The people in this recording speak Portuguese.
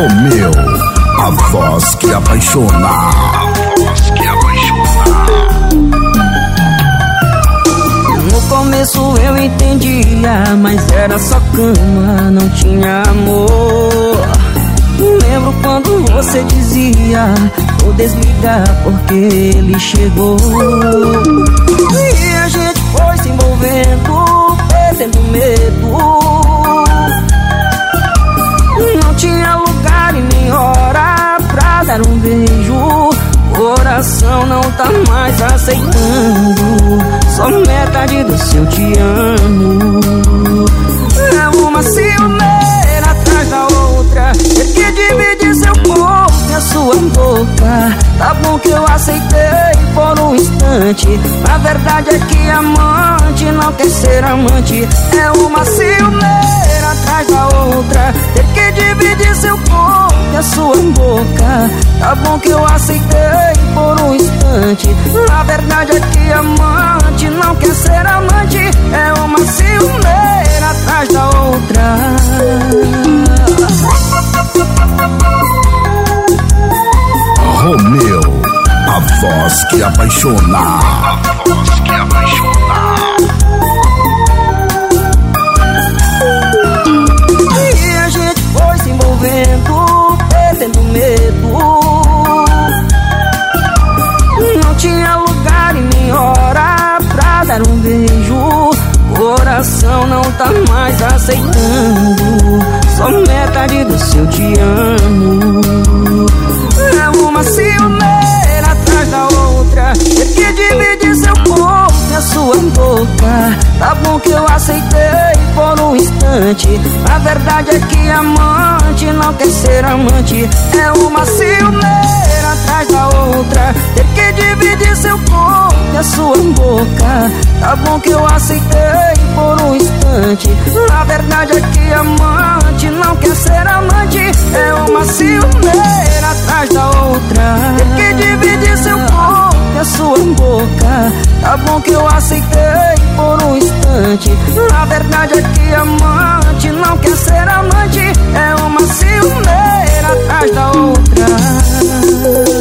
Romeu, a voz que apaixona. A voz que apaixona. No começo eu entendia, mas era só cama, não tinha amor. Lembro quando você dizia: Vou desligar porque ele chegou. Dar um beijo. Coração não tá mais aceitando. Só metade do seu te amo. É uma ciumeira atrás da outra. Que divide seu corpo e a sua boca. Tá bom que eu aceitei por um instante. A verdade é que amante não quer ser amante. É uma ciumeira atrás da outra. Ter que dividir seu corpo a sua boca Tá bom que eu aceitei por um instante A verdade é que amante não quer ser amante É uma ciumeira atrás da outra Romeu, a voz que apaixona. A voz que apaixona. Beijo. Coração não tá mais aceitando. Só metade do seu te amo. É uma ciumeira atrás da outra Ter que dividir seu corpo e a sua boca Tá bom que eu aceitei por um instante A verdade é que amante não quer ser amante É uma ciumeira atrás da outra a sua boca. Tá bom que eu aceitei por um instante. A verdade é que amante não quer ser amante. É uma ciumeira atrás da outra. Ter que dividir seu corpo e a sua boca. Tá bom que eu aceitei por um instante. A verdade é que amante não quer ser amante